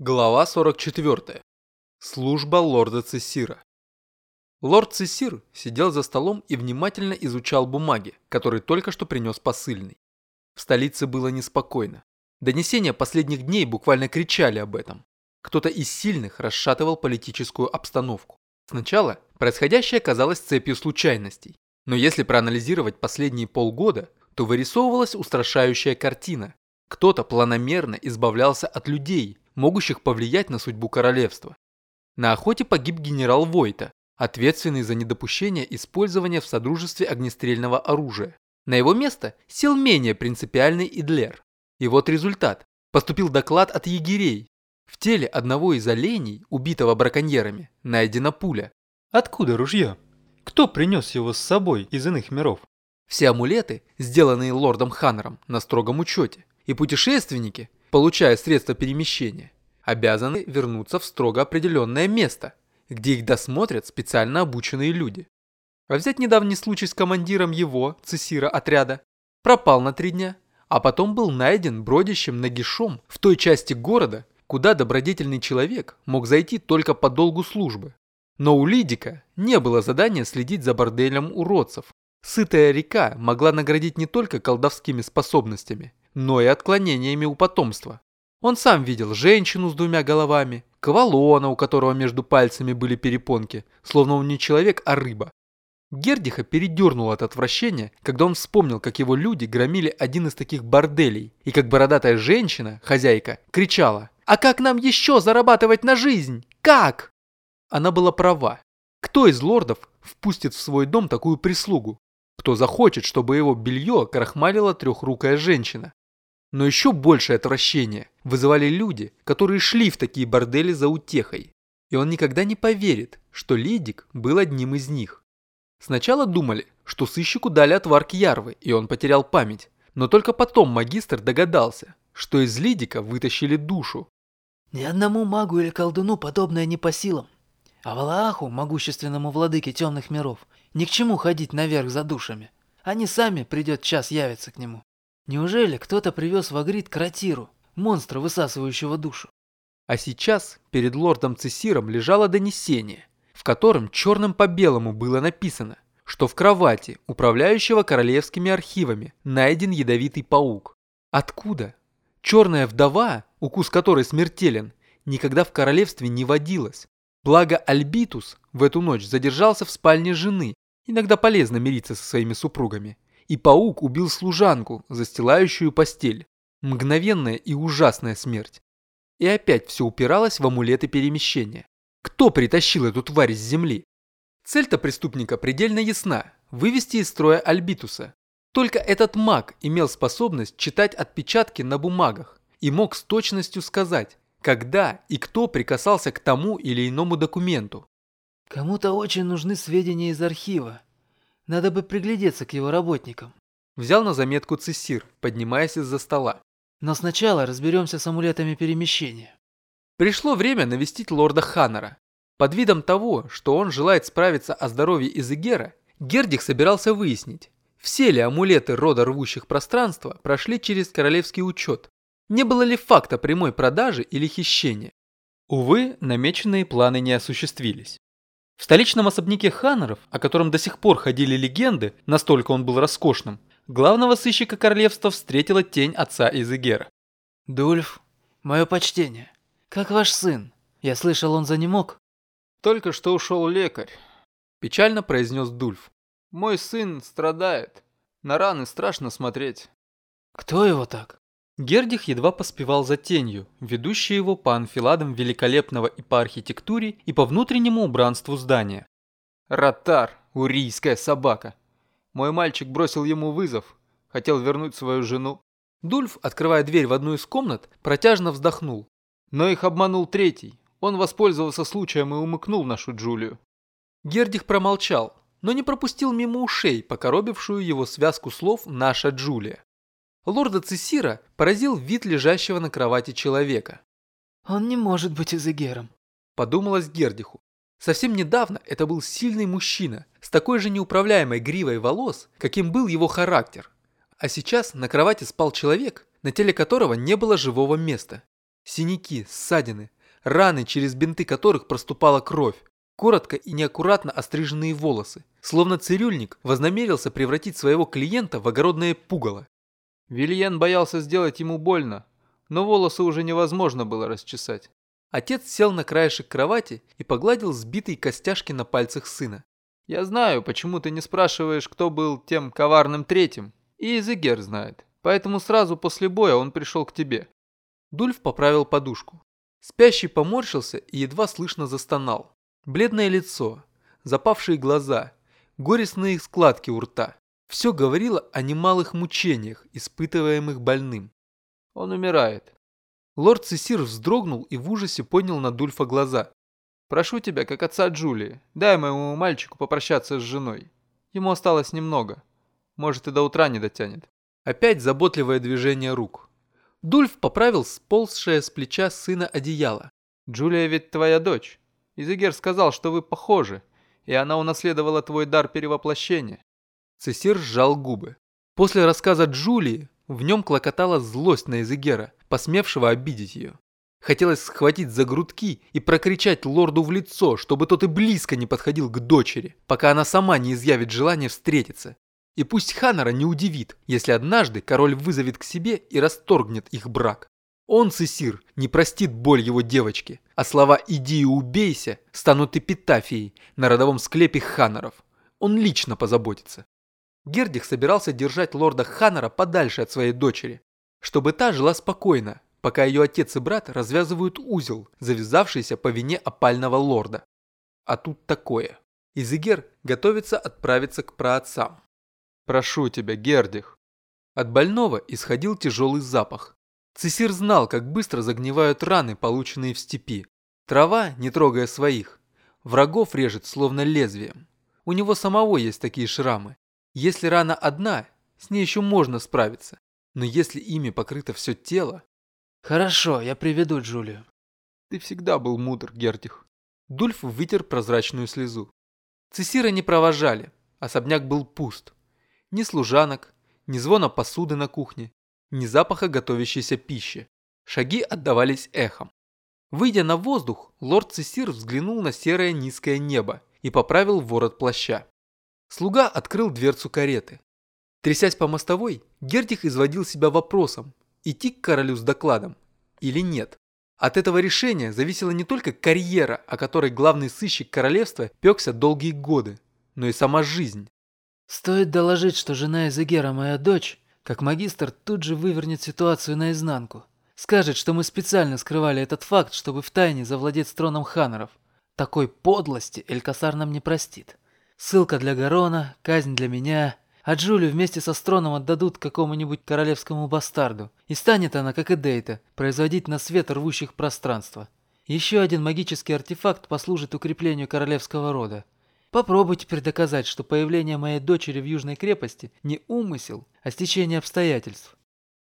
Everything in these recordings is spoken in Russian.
Глава 44. Служба лорда Цессира. Лорд Цессир сидел за столом и внимательно изучал бумаги, которые только что принес посыльный. В столице было неспокойно. Донесения последних дней буквально кричали об этом. Кто-то из сильных расшатывал политическую обстановку. Сначала происходящее казалось цепью случайностей, но если проанализировать последние полгода, то вырисовывалась устрашающая картина. Кто-то планомерно избавлялся от людей, могущих повлиять на судьбу королевства. На охоте погиб генерал Войта, ответственный за недопущение использования в Содружестве огнестрельного оружия. На его место сел менее принципиальный Идлер. И вот результат. Поступил доклад от егерей. В теле одного из оленей, убитого браконьерами, найдена пуля. Откуда ружье? Кто принес его с собой из иных миров? Все амулеты, сделанные лордом Ханнером, на строгом учете. И путешественники, получая средства перемещения, обязаны вернуться в строго определенное место, где их досмотрят специально обученные люди. А взять недавний случай с командиром его, цессира отряда, пропал на три дня, а потом был найден бродящим нагишом в той части города, куда добродетельный человек мог зайти только по долгу службы. Но у Лидика не было задания следить за борделем уродцев. Сытая река могла наградить не только колдовскими способностями, но и отклонениями у потомства. Он сам видел женщину с двумя головами, кавалона, у которого между пальцами были перепонки, словно он не человек, а рыба. Гердиха передернуло от отвращения, когда он вспомнил, как его люди громили один из таких борделей, и как бородатая женщина, хозяйка, кричала «А как нам еще зарабатывать на жизнь? Как?» Она была права. Кто из лордов впустит в свой дом такую прислугу? Кто захочет, чтобы его белье крахмалила трехрукая женщина? Но еще большее отвращение вызывали люди, которые шли в такие бордели за утехой. И он никогда не поверит, что Лидик был одним из них. Сначала думали, что сыщику дали отвар Кьярвы, и он потерял память. Но только потом магистр догадался, что из Лидика вытащили душу. Ни одному магу или колдуну подобное не по силам. А Валааху, могущественному владыке темных миров, ни к чему ходить наверх за душами. Они сами придет час явятся к нему. Неужели кто-то привез в Агрид Кратиру, монстра, высасывающего душу? А сейчас перед лордом Цесиром лежало донесение, в котором черным по белому было написано, что в кровати управляющего королевскими архивами найден ядовитый паук. Откуда? Черная вдова, укус которой смертелен, никогда в королевстве не водилась. Благо Альбитус в эту ночь задержался в спальне жены, иногда полезно мириться со своими супругами и паук убил служанку, застилающую постель. Мгновенная и ужасная смерть. И опять все упиралось в амулеты перемещения. Кто притащил эту тварь с земли? Цель-то преступника предельно ясна – вывести из строя Альбитуса. Только этот маг имел способность читать отпечатки на бумагах и мог с точностью сказать, когда и кто прикасался к тому или иному документу. Кому-то очень нужны сведения из архива, надо бы приглядеться к его работникам. Взял на заметку Цессир, поднимаясь из-за стола. Но сначала разберемся с амулетами перемещения. Пришло время навестить лорда Ханнера. Под видом того, что он желает справиться о здоровье Изегера, Гердих собирался выяснить, все ли амулеты рода рвущих пространства прошли через королевский учет, не было ли факта прямой продажи или хищения. Увы, намеченные планы не осуществились. В столичном особняке Ханнеров, о котором до сих пор ходили легенды, настолько он был роскошным, главного сыщика королевства встретила тень отца Изегера. «Дульф, мое почтение. Как ваш сын? Я слышал, он занемог?» «Только что ушел лекарь», – печально произнес Дульф. «Мой сын страдает. На раны страшно смотреть». «Кто его так?» Гердих едва поспевал за тенью, ведущей его по анфиладам великолепного и по архитектуре, и по внутреннему убранству здания. Ротар, урийская собака. Мой мальчик бросил ему вызов, хотел вернуть свою жену. Дульф, открывая дверь в одну из комнат, протяжно вздохнул. Но их обманул третий. Он воспользовался случаем и умыкнул нашу Джулию. Гердих промолчал, но не пропустил мимо ушей покоробившую его связку слов «наша Джулия». Лорда Цесира поразил вид лежащего на кровати человека. «Он не может быть Изегером», – подумалось Гердиху. Совсем недавно это был сильный мужчина с такой же неуправляемой гривой волос, каким был его характер. А сейчас на кровати спал человек, на теле которого не было живого места. Синяки, ссадины, раны, через бинты которых проступала кровь, коротко и неаккуратно остриженные волосы, словно цирюльник вознамерился превратить своего клиента в огородное пугало. Вильен боялся сделать ему больно, но волосы уже невозможно было расчесать. Отец сел на краешек кровати и погладил сбитые костяшки на пальцах сына. «Я знаю, почему ты не спрашиваешь, кто был тем коварным третьим. И Изегер знает. Поэтому сразу после боя он пришел к тебе». Дульф поправил подушку. Спящий поморщился и едва слышно застонал. Бледное лицо, запавшие глаза, горестные складки у рта. Все говорило о немалых мучениях, испытываемых больным. Он умирает. Лорд Цесир вздрогнул и в ужасе поднял на Дульфа глаза. «Прошу тебя, как отца Джулии, дай моему мальчику попрощаться с женой. Ему осталось немного. Может, и до утра не дотянет». Опять заботливое движение рук. Дульф поправил сползшее с плеча сына одеяло. «Джулия ведь твоя дочь. Изегер сказал, что вы похожи, и она унаследовала твой дар перевоплощения». Цесир сжал губы. После рассказа Джулии в нем клокотала злость на Изегера, посмевшего обидеть ее. Хотелось схватить за грудки и прокричать лорду в лицо, чтобы тот и близко не подходил к дочери, пока она сама не изъявит желание встретиться. И пусть Ханнера не удивит, если однажды король вызовет к себе и расторгнет их брак. Он, Цесир, не простит боль его девочки, а слова «иди и убейся» станут эпитафией на родовом склепе Ханнеров. Он лично позаботится. Гердих собирался держать лорда Ханнера подальше от своей дочери, чтобы та жила спокойно, пока ее отец и брат развязывают узел, завязавшийся по вине опального лорда. А тут такое. Изегер готовится отправиться к праотцам. «Прошу тебя, Гердих». От больного исходил тяжелый запах. Цесир знал, как быстро загнивают раны, полученные в степи. Трава, не трогая своих, врагов режет словно лезвием. У него самого есть такие шрамы. Если рана одна, с ней еще можно справиться. Но если ими покрыто все тело... Хорошо, я приведу Джулию. Ты всегда был мудр, Гертих. Дульф вытер прозрачную слезу. Цесира не провожали, особняк был пуст. Ни служанок, ни звона посуды на кухне, ни запаха готовящейся пищи. Шаги отдавались эхом. Выйдя на воздух, лорд Цесир взглянул на серое низкое небо и поправил ворот плаща. Слуга открыл дверцу кареты. Трясясь по мостовой, Гердих изводил себя вопросом, идти к королю с докладом или нет. От этого решения зависела не только карьера, о которой главный сыщик королевства пекся долгие годы, но и сама жизнь. Стоит доложить, что жена Эзегера моя дочь, как магистр тут же вывернет ситуацию наизнанку. Скажет, что мы специально скрывали этот факт, чтобы втайне завладеть троном ханеров. Такой подлости Элькасар нам не простит. Ссылка для Гарона, казнь для меня, а Джулию вместе со Строном отдадут какому-нибудь королевскому бастарду. И станет она, как и Дейта, производить на свет рвущих пространство. Еще один магический артефакт послужит укреплению королевского рода. Попробуй теперь доказать, что появление моей дочери в Южной крепости не умысел, а стечение обстоятельств.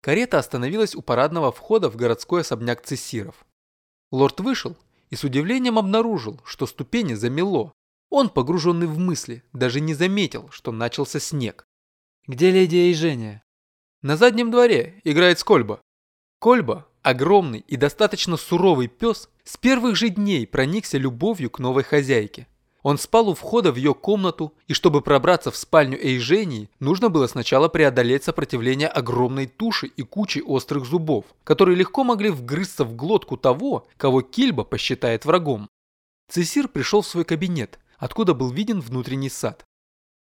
Карета остановилась у парадного входа в городской особняк Цессиров. Лорд вышел и с удивлением обнаружил, что ступени замело, он, погруженный в мысли, даже не заметил, что начался снег. «Где леди Эйжения?» «На заднем дворе играет Скольба». Кольба, огромный и достаточно суровый пес, с первых же дней проникся любовью к новой хозяйке. Он спал у входа в ее комнату, и чтобы пробраться в спальню Эйжении, нужно было сначала преодолеть сопротивление огромной туши и кучи острых зубов, которые легко могли вгрызться в глотку того, кого Кильба посчитает врагом. Цесир пришел в свой кабинет, откуда был виден внутренний сад.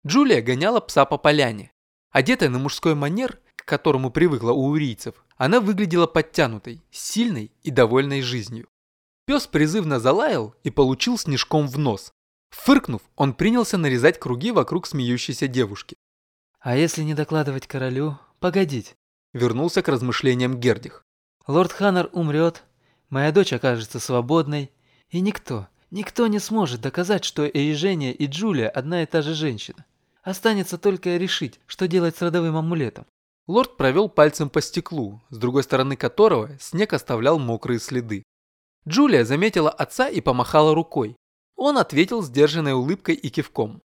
Джулия гоняла пса по поляне. Одетая на мужской манер, к которому привыкла у урийцев, она выглядела подтянутой, сильной и довольной жизнью. Пес призывно залаял и получил снежком в нос. Фыркнув, он принялся нарезать круги вокруг смеющейся девушки. «А если не докладывать королю, погодить?» Вернулся к размышлениям Гердих. «Лорд Ханнер умрет, моя дочь окажется свободной, и никто, Никто не сможет доказать, что Эйжения и Джулия одна и та же женщина. Останется только решить, что делать с родовым амулетом. Лорд провел пальцем по стеклу, с другой стороны которого снег оставлял мокрые следы. Джулия заметила отца и помахала рукой. Он ответил сдержанной улыбкой и кивком.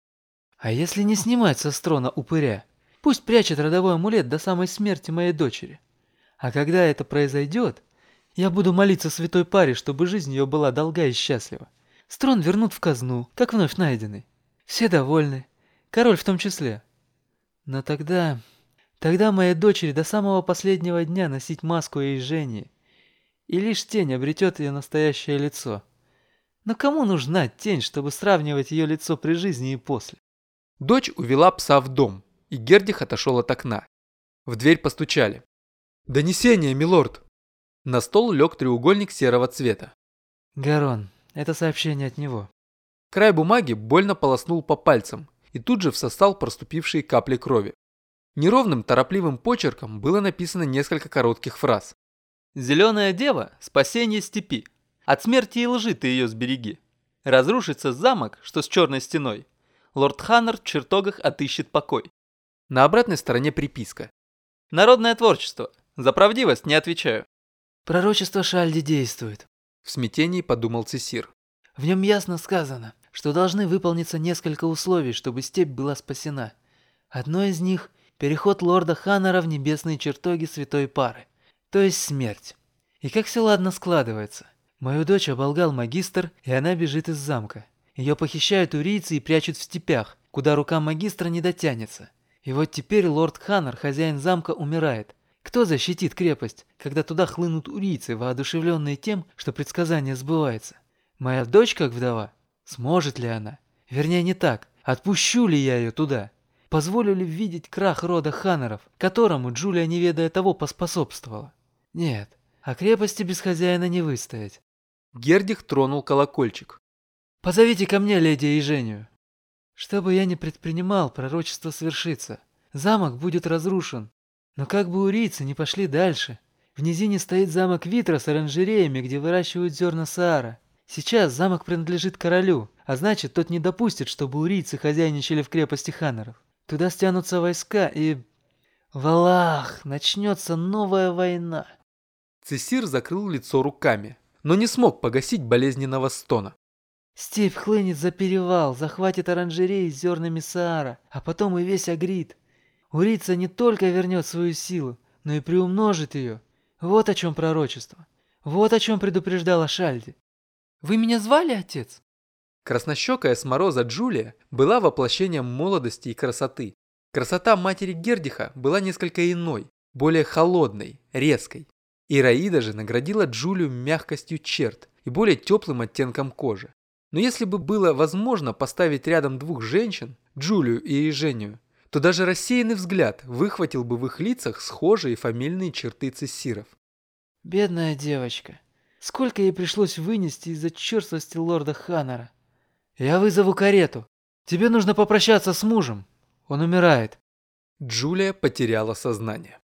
«А если не снимать со строна упыря? Пусть прячет родовой амулет до самой смерти моей дочери. А когда это произойдет, Я буду молиться святой паре, чтобы жизнь ее была долга и счастлива. Строн вернут в казну, как вновь найденный. Все довольны, король в том числе. Но тогда... Тогда моей дочери до самого последнего дня носить маску и Жении. И лишь тень обретет ее настоящее лицо. Но кому нужна тень, чтобы сравнивать ее лицо при жизни и после? Дочь увела пса в дом, и Гердих отошел от окна. В дверь постучали. «Донесение, милорд!» На стол лег треугольник серого цвета. Гарон, это сообщение от него. Край бумаги больно полоснул по пальцам и тут же всосал проступившие капли крови. Неровным, торопливым почерком было написано несколько коротких фраз. «Зеленая дева – спасение степи. От смерти и лжи ты ее сбереги. Разрушится замок, что с черной стеной. Лорд Ханнер в чертогах отыщет покой». На обратной стороне приписка. «Народное творчество. За правдивость не отвечаю». Пророчество Шальди действует. В смятении подумал Цесир. В нем ясно сказано, что должны выполниться несколько условий, чтобы степь была спасена. Одно из них – переход лорда Ханнера в небесные чертоги святой пары, то есть смерть. И как все ладно складывается. Мою дочь оболгал магистр, и она бежит из замка. Ее похищают урийцы и прячут в степях, куда рука магистра не дотянется. И вот теперь лорд Ханнер, хозяин замка, умирает. Кто защитит крепость, когда туда хлынут урийцы, воодушевленные тем, что предсказание сбывается? Моя дочь, как вдова? Сможет ли она? Вернее, не так. Отпущу ли я ее туда? Позволю ли видеть крах рода Ханнеров, которому Джулия, не ведая того, поспособствовала? Нет, а крепости без хозяина не выстоять. Гердих тронул колокольчик. «Позовите ко мне леди и Женю. Что бы я ни предпринимал, пророчество свершится. Замок будет разрушен, но как бы урийцы не пошли дальше. В низине стоит замок Витра с оранжереями, где выращивают зерна Саара. Сейчас замок принадлежит королю, а значит, тот не допустит, чтобы урийцы хозяйничали в крепости ханнеров. Туда стянутся войска и... Валах! Начнется новая война. Цесир закрыл лицо руками, но не смог погасить болезненного стона. Степь хлынет за перевал, захватит оранжереи с зернами Саара, а потом и весь Агрид. Урица не только вернет свою силу, но и приумножит ее. Вот о чем пророчество. Вот о чем предупреждала Шальди. «Вы меня звали, отец?» Краснощекая с мороза Джулия была воплощением молодости и красоты. Красота матери Гердиха была несколько иной, более холодной, резкой. Ираида же наградила Джулию мягкостью черт и более теплым оттенком кожи. Но если бы было возможно поставить рядом двух женщин, Джулию и Ежению, то даже рассеянный взгляд выхватил бы в их лицах схожие фамильные черты цессиров. Бедная девочка. Сколько ей пришлось вынести из-за черствости лорда Ханнера. Я вызову карету. Тебе нужно попрощаться с мужем. Он умирает. Джулия потеряла сознание.